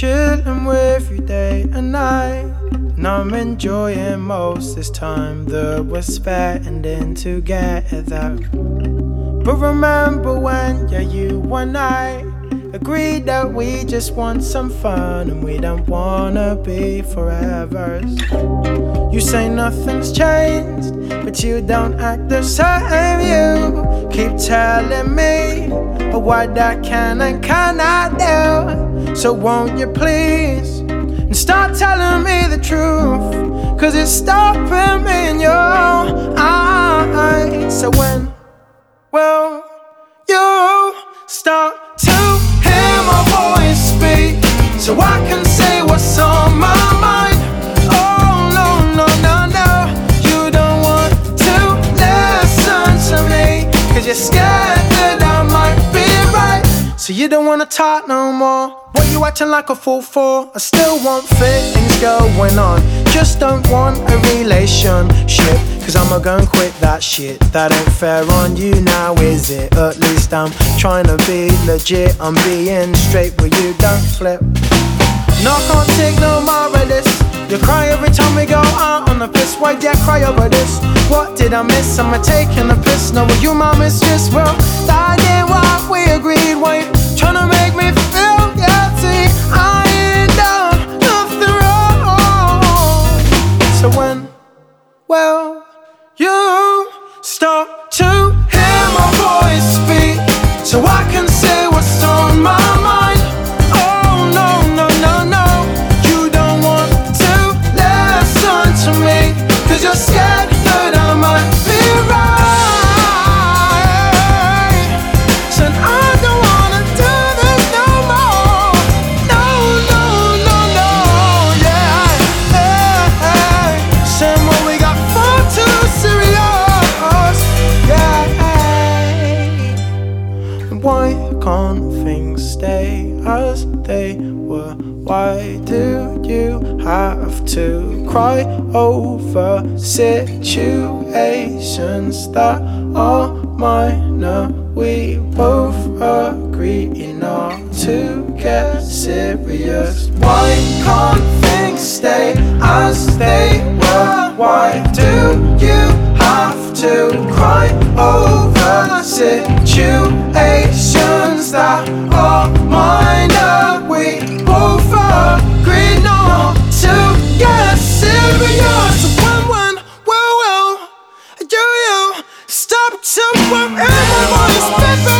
day and night. And I'm enjoying most this time that we're spending together. But remember when, yeah, you and I agreed that we just want some fun and we don't wanna be forever. You say nothing's changed, but you don't act the same. You keep telling me oh, what I can and cannot do. So won't you please and start telling me the truth? Cause it's stopping me in your eyes. So when will you start to hear my voice speak? So I can say what's on my mind. Oh no, no, no, no. You don't want to listen to me. Cause you're scared you don't wanna talk no more. What you acting like a fool for? I still want things going on. Just don't want a relationship. Cause I'ma go and quit that shit. That ain't fair on you now, is it? At least I'm trying to be legit. I'm being straight with you, don't flip. No, I can't take no more of this. You cry every time we go out on the piss. Why'd you cry over this? What did I miss? Am I taking a piss? No, were you my mistress? Well, that ain't what we agreed. Why you trying things stay as they were? Why do you have to cry over situations that are minor? We both agree not to get serious. Why can't things stay as they were? Why do you stop to worry my voice,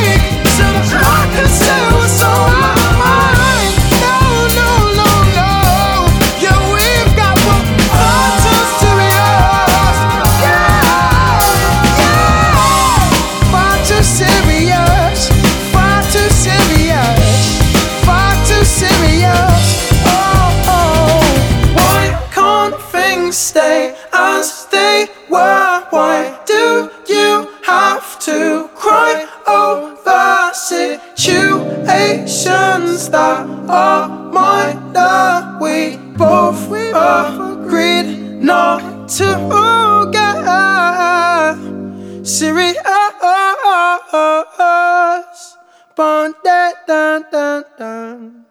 are minor? We both agreed not to get serious. Bun, da, dun, dun, dun.